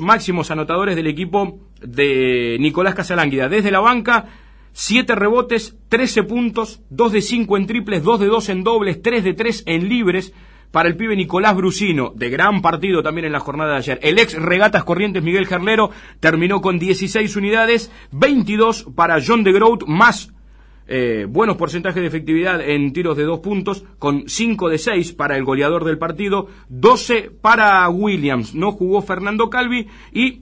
máximos anotadores del equipo de Nicolás Casalánguida. Desde la banca, 7 rebotes, 13 puntos, 2 de 5 en triples, 2 de 2 en dobles, 3 de 3 en libres para el pibe Nicolás Brusino, de gran partido también en la jornada de ayer. El ex Regatas Corrientes Miguel Gerlero terminó con 16 unidades, 22 para John de Groot, más eh, buenos porcentajes de efectividad en tiros de dos puntos, con 5 de 6 para el goleador del partido, 12 para Williams. No jugó Fernando Calvi y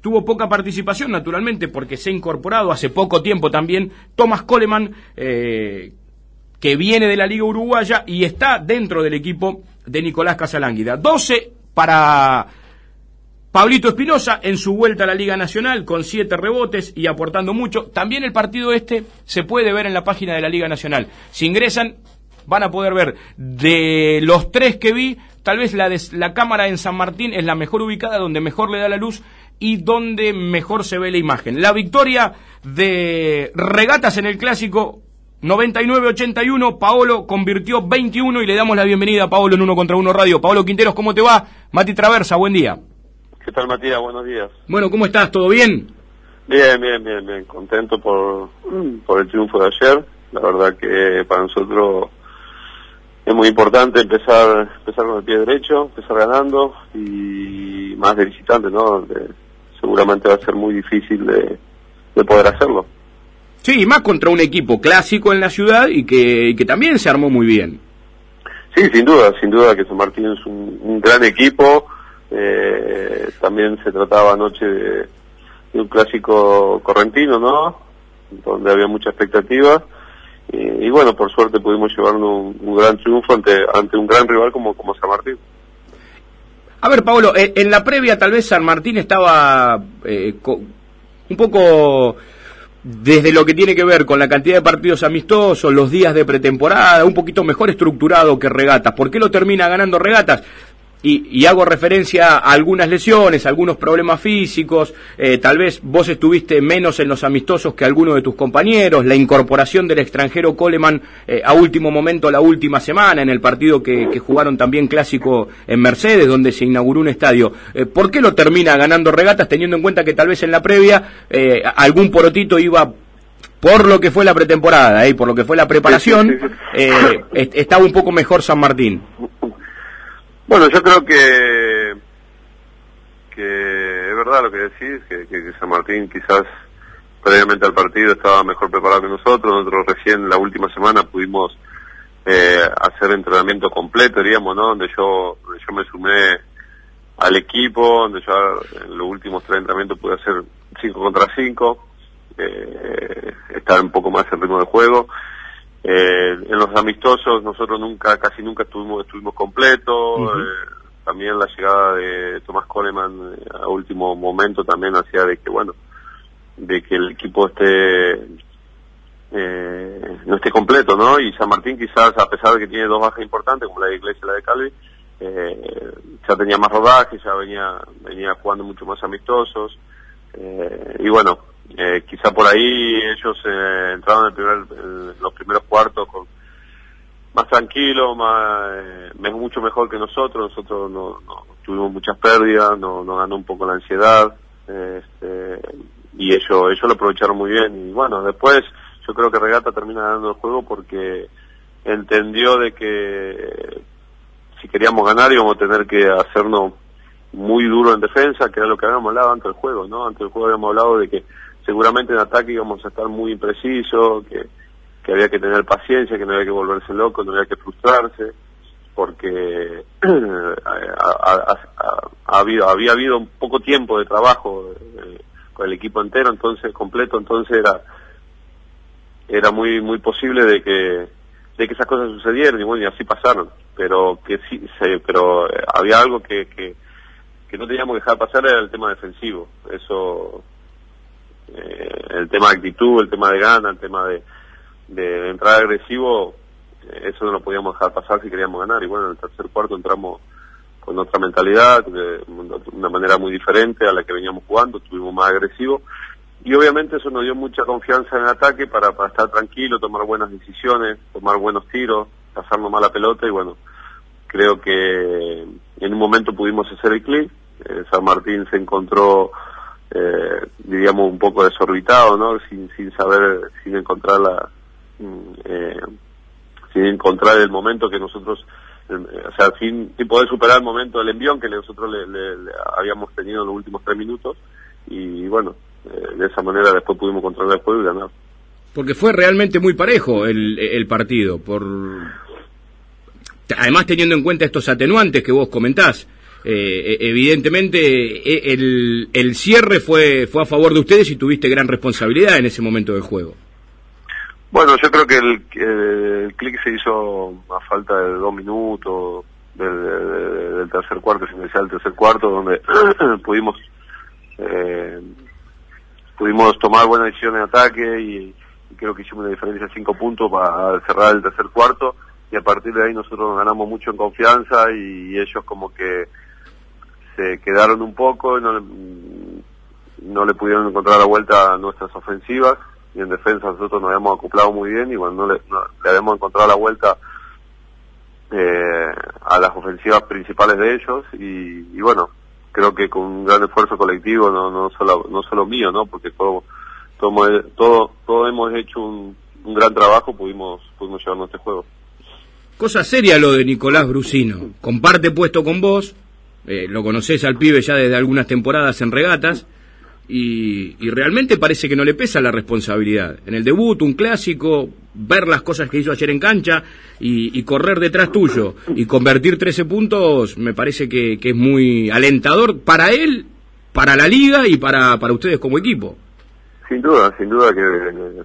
tuvo poca participación, naturalmente, porque se ha incorporado hace poco tiempo también Thomas Coleman, eh, que viene de la Liga Uruguaya y está dentro del equipo de Nicolás Casalánguida. 12 para Pablito Espinosa en su vuelta a la Liga Nacional con 7 rebotes y aportando mucho. También el partido este se puede ver en la página de la Liga Nacional. Si ingresan van a poder ver de los tres que vi, tal vez la, de, la cámara en San Martín es la mejor ubicada, donde mejor le da la luz y donde mejor se ve la imagen. La victoria de Regatas en el clásico 99-81, Paolo convirtió 21 y le damos la bienvenida a Paolo en Uno contra Uno Radio. Paolo Quinteros, ¿cómo te va? Mati Traversa, buen día. ¿Qué tal, Matías? Buenos días. Bueno, ¿cómo estás? ¿Todo bien? Bien, bien, bien, bien. Contento por, por el triunfo de ayer. La verdad que para nosotros es muy importante empezar empezar con el pie derecho, empezar ganando y más de visitante, ¿no? seguramente va a ser muy difícil de, de poder hacerlo. Sí, más contra un equipo clásico en la ciudad y que, que también se armó muy bien. Sí, sin duda, sin duda que San Martín es un, gran equipo. Eh, también se trataba anoche de, un clásico correntino, ¿no? Donde había mucha expectativa. Y, bueno, por suerte pudimos llevarnos un, gran triunfo ante, ante un gran rival como, como San Martín. A ver, Pablo, eh, en la previa tal vez San Martín estaba eh, un poco desde lo que tiene que ver con la cantidad de partidos amistosos, los días de pretemporada, un poquito mejor estructurado que regatas. ¿Por qué lo termina ganando regatas? Y, hago referencia a algunas lesiones, algunos problemas físicos, eh, tal vez vos estuviste menos en los amistosos que alguno de tus compañeros, la incorporación del extranjero Coleman eh, a último momento la última semana en el partido que, jugaron también clásico en Mercedes, donde se inauguró un estadio. Eh, ¿Por qué lo termina ganando regatas teniendo en cuenta que tal vez en la previa algún porotito iba por lo que fue la pretemporada y por lo que fue la preparación, estaba un poco mejor San Martín? Bueno, yo creo que que es verdad lo que decís, que, San Martín quizás previamente al partido estaba mejor preparado que nosotros. Nosotros recién la última semana pudimos eh, hacer entrenamiento completo, diríamos, ¿no? Donde yo, yo me sumé al equipo, donde yo en los últimos tres entrenamientos pude hacer 5 contra 5, eh, estar un poco más en ritmo de juego. Eh, en los amistosos nosotros nunca, casi nunca estuvimos, estuvimos completos. Eh, también la llegada de Tomás Coleman eh, a último momento también hacía de que, bueno, de que el equipo esté eh, no esté completo, ¿no? Y San Martín quizás, a pesar de que tiene dos bajas importantes, como la de Iglesia y la de Calvi, eh, ya tenía más rodaje, ya venía, venía jugando mucho más amistosos. Eh, y bueno, eh, quizá por ahí ellos eh, entraron en, primer, los primeros cuartos con más tranquilo, más, eh, mucho mejor que nosotros. Nosotros no, tuvimos muchas pérdidas, nos no ganó un poco la ansiedad. Este, y ellos, ellos lo aprovecharon muy bien. Y bueno, después yo creo que Regata termina ganando el juego porque entendió de que si queríamos ganar íbamos a tener que hacernos muy duro en defensa, que era lo que habíamos hablado antes del juego, ¿no? Antes del juego habíamos hablado de que seguramente en ataque íbamos a estar muy imprecisos, que, que había que tener paciencia, que no había que volverse loco, no había que frustrarse, porque ha, habido, había habido un poco tiempo de trabajo eh, con el equipo entero, entonces completo, entonces era era muy muy posible de que de que esas cosas sucedieran y bueno y así pasaron. Pero que sí se, pero eh, había algo que, que que no teníamos que dejar pasar era el tema defensivo. Eso eh, el tema de actitud, el tema de gana, el tema de, de entrar agresivo, eh, eso no lo podíamos dejar pasar si queríamos ganar. Y bueno, en el tercer cuarto entramos con otra mentalidad, de una manera muy diferente a la que veníamos jugando, estuvimos más agresivos. Y obviamente eso nos dio mucha confianza en el ataque para, para estar tranquilo, tomar buenas decisiones, tomar buenos tiros, pasarnos mal la pelota y bueno, creo que en un momento pudimos hacer el clic San Martín se encontró, eh, diríamos, un poco desorbitado, ¿no? Sin, sin saber, sin encontrar la, mm, eh, sin encontrar el momento que nosotros, o sea, sin, poder superar el momento del envión que nosotros le, habíamos tenido en los últimos tres minutos y bueno, de esa manera después pudimos controlar el juego y ganar. Porque fue realmente muy parejo el, el partido, por además teniendo en cuenta estos atenuantes que vos comentás, eh, e, evidentemente e, el, el, cierre fue, fue a favor de ustedes y tuviste gran responsabilidad en ese momento del juego. Bueno, yo creo que el, el clic se hizo a falta de dos minutos del, tercer cuarto, inicial del tercer cuarto, donde pudimos eh, pudimos tomar buenas decisiones de ataque y, creo que hicimos una diferencia de cinco puntos para cerrar el tercer cuarto y a partir de ahí nosotros ganamos mucho en confianza y ellos como que se quedaron un poco y no le, no le pudieron encontrar la vuelta a nuestras ofensivas y en defensa nosotros nos habíamos acoplado muy bien y cuando no le, le habíamos encontrado la vuelta eh, a las ofensivas principales de ellos y, bueno creo que con un gran esfuerzo colectivo no no solo no solo mío no porque todo todo todo, todo hemos hecho un, un gran trabajo pudimos pudimos llevarnos este juego Cosa seria lo de Nicolás Brusino. Comparte puesto con vos, eh, lo conocés al pibe ya desde algunas temporadas en regatas, y, realmente parece que no le pesa la responsabilidad. En el debut, un clásico, ver las cosas que hizo ayer en cancha y, correr detrás tuyo y convertir 13 puntos, me parece que, es muy alentador para él, para la liga y para, para ustedes como equipo. Sin duda, sin duda que eh,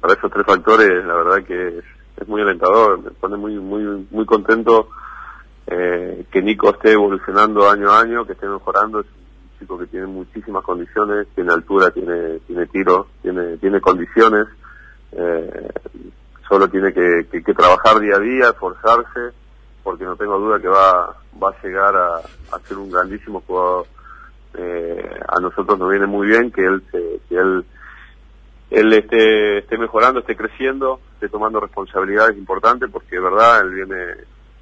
para esos tres factores, la verdad que es muy alentador, me pone muy muy muy contento eh, que Nico esté evolucionando año a año, que esté mejorando, es un chico que tiene muchísimas condiciones, tiene altura, tiene tiene tiro, tiene tiene condiciones, eh, solo tiene que, trabajar día a día, esforzarse, porque no tengo duda que va va a llegar a, a ser un grandísimo jugador. Eh, a nosotros nos viene muy bien que él se, que él él esté, esté mejorando, esté creciendo, esté tomando responsabilidades importantes, porque de verdad él viene,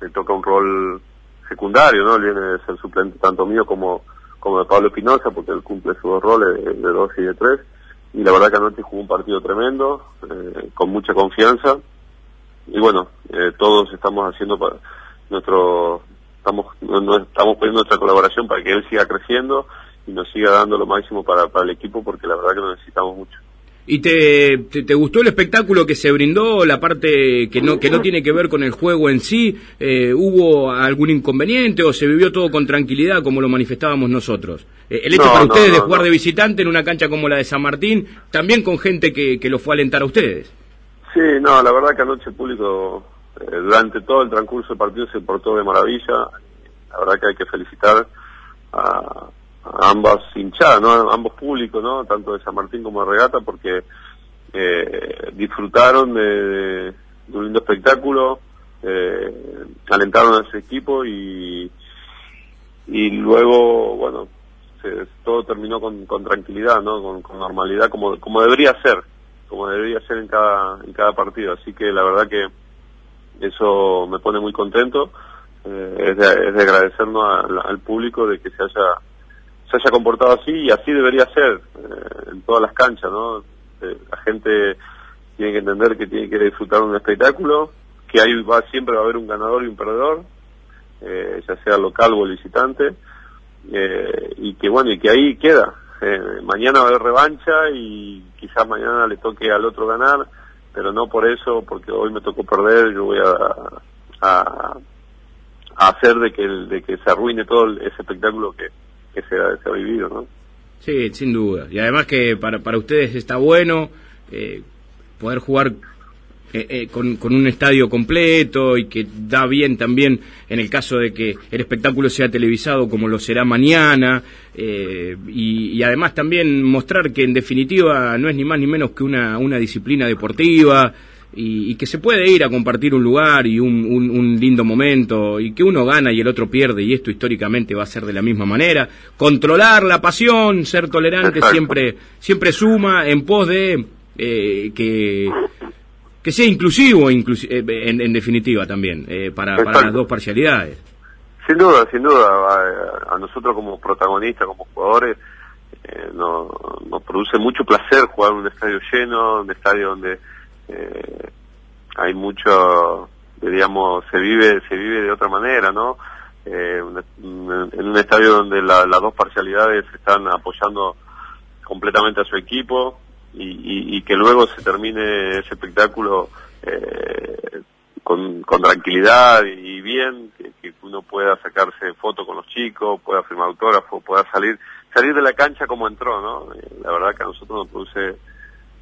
le toca un rol secundario, ¿no? Él viene de ser suplente tanto mío como, como de Pablo Espinosa, porque él cumple sus dos roles de, dos y de tres. Y la verdad que anoche jugó un partido tremendo, eh, con mucha confianza. Y bueno, eh, todos estamos haciendo para nuestro, estamos, no, estamos poniendo nuestra colaboración para que él siga creciendo y nos siga dando lo máximo para, para el equipo, porque la verdad que lo necesitamos mucho. ¿Y te, te, gustó el espectáculo que se brindó, la parte que no, que no tiene que ver con el juego en sí? Eh, ¿Hubo algún inconveniente o se vivió todo con tranquilidad como lo manifestábamos nosotros? Eh, el hecho para ustedes de jugar de visitante en una cancha como la de San Martín, también con gente que, que lo fue a alentar a ustedes. Sí, no, la verdad que anoche el público, eh, durante todo el transcurso del partido se portó de maravilla. La verdad que hay que felicitar a, ambas hinchadas, ¿no? ambos públicos, ¿no? tanto de San Martín como de Regata, porque eh, disfrutaron de, un lindo espectáculo, eh, alentaron a ese equipo y, y luego, bueno, todo terminó con, con tranquilidad, ¿no? Con, normalidad, como, como debería ser, como debería ser en cada, en cada partido. Así que la verdad que eso me pone muy contento. Eh, es, de, es, de, agradecernos al público de que se haya se haya comportado así y así debería ser eh, en todas las canchas, ¿no? Eh, la gente tiene que entender que tiene que disfrutar un espectáculo, que ahí va siempre va a haber un ganador y un perdedor, eh, ya sea local o visitante, y que bueno, y que ahí queda. mañana va a haber revancha y quizás mañana le toque al otro ganar, pero no por eso, porque hoy me tocó perder, yo voy a, a, a hacer de que, de que se arruine todo ese espectáculo que, se ha, vivido, ¿no? Sí, sin duda. Y además que para, para ustedes está bueno eh, poder jugar eh, eh, con, con, un estadio completo y que da bien también en el caso de que el espectáculo sea televisado como lo será mañana y, y, además también mostrar que en definitiva no es ni más ni menos que una, una disciplina deportiva y, que se puede ir a compartir un lugar y un, un, lindo momento y que uno gana y el otro pierde y esto históricamente va a ser de la misma manera. Controlar la pasión, ser tolerante siempre siempre suma en pos de eh, que que sea inclusivo eh, en, definitiva también eh, para, para las dos parcialidades. Sin duda, sin duda, a, nosotros como protagonistas, como jugadores, eh, nos, produce mucho placer jugar en un estadio lleno, un estadio donde eh, hay mucho, digamos, se vive, se vive de otra manera, ¿no? Eh, en un estadio donde las dos parcialidades están apoyando completamente a su equipo y, que luego se termine ese espectáculo eh, con, tranquilidad y bien, que, uno pueda sacarse foto con los chicos, pueda firmar autógrafo, pueda salir salir de la cancha como entró, ¿no? Eh, la verdad que a nosotros nos produce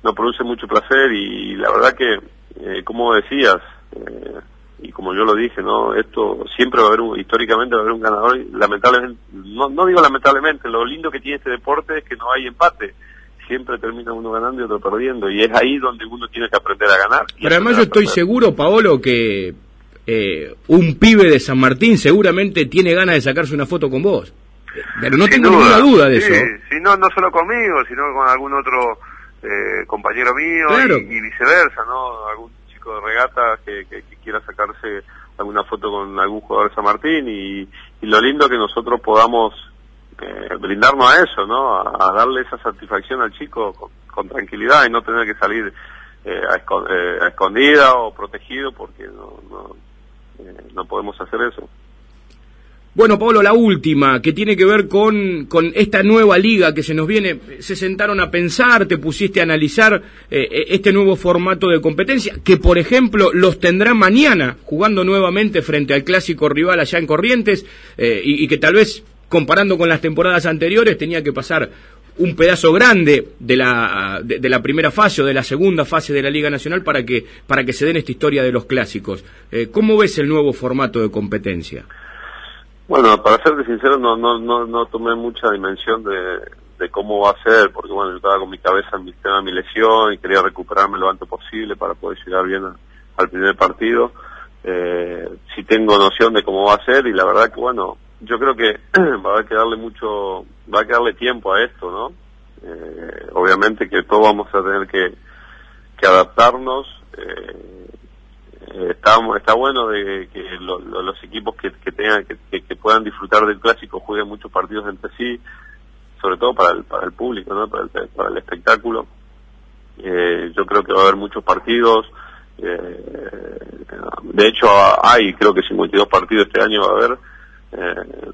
nos produce mucho placer y, la verdad que, eh, como decías, eh, y como yo lo dije, ¿no? Esto siempre va a haber un, históricamente va a haber un ganador, lamentablemente, no, no digo lamentablemente, lo lindo que tiene este deporte es que no hay empate siempre termina uno ganando y otro perdiendo, y es ahí donde uno tiene que aprender a ganar. Pero además yo estoy seguro, Paolo, que eh, un pibe de San Martín seguramente tiene ganas de sacarse una foto con vos. Pero no tengo ninguna duda de eso. Si no, no solo conmigo, sino con algún otro eh, compañero mío y, viceversa, ¿no? Algún chico de regata que, quiera sacarse alguna foto con algún jugador de San Martín y, y lo lindo que nosotros podamos eh, brindarnos a eso, ¿no? A, darle esa satisfacción al chico con, tranquilidad y no tener que salir eh, eh, a, escondida o protegido porque no, no, no podemos hacer eso. Bueno, Pablo, la última, que tiene que ver con, esta nueva liga que se nos viene. Se sentaron a pensar, te pusiste a analizar este nuevo formato de competencia, que por ejemplo los tendrá mañana jugando nuevamente frente al clásico rival allá en Corrientes, y, que tal vez comparando con las temporadas anteriores, tenía que pasar un pedazo grande de la, de, la primera fase o de la segunda fase de la Liga Nacional para que, para que se den esta historia de los clásicos. Eh, ¿Cómo ves el nuevo formato de competencia? Bueno, para serte sincero, no, no, no, no tomé mucha dimensión de, cómo va a ser, porque bueno, yo estaba con mi cabeza en mi tema de mi lesión y quería recuperarme lo antes posible para poder llegar bien al primer partido. Eh, sí tengo noción de cómo va a ser y la verdad que bueno, yo creo que va a haber que darle mucho, va a que darle tiempo a esto, ¿no? Eh, obviamente que todos vamos a tener que, que adaptarnos. Eh, está, está bueno de que los equipos que, que tengan que, que, puedan disfrutar del clásico jueguen muchos partidos entre sí, sobre todo para el, para el público, ¿no? Para el, para el espectáculo. Eh, yo creo que va a haber muchos partidos. Eh, de hecho, hay creo que 52 partidos este año va a haber eh,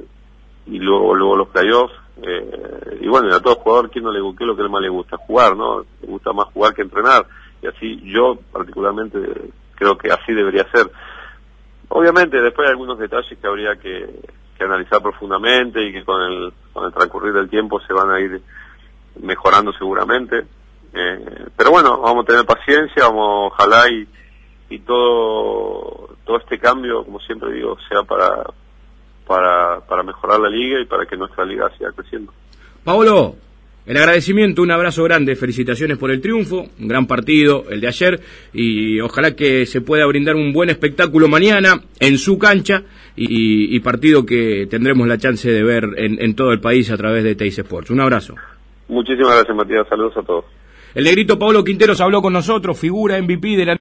y luego luego los playoffs eh, y bueno a todo jugador quién no le qué lo que más le gusta jugar no le gusta más jugar que entrenar y así yo particularmente creo que así debería ser. Obviamente después hay algunos detalles que habría que, analizar profundamente y que con el con el transcurrir del tiempo se van a ir mejorando seguramente. Eh, pero bueno vamos a tener paciencia vamos ojalá y y todo todo este cambio como siempre digo sea para para, para mejorar la liga y para que nuestra liga siga creciendo. El agradecimiento, un abrazo grande, felicitaciones por el triunfo, un gran partido el de ayer y ojalá que se pueda brindar un buen espectáculo mañana en su cancha y, partido que tendremos la chance de ver en, todo el país a través de Teis Sports. Un abrazo. Muchísimas gracias Matías, saludos a todos. El negrito Pablo Quinteros habló con nosotros, figura MVP de la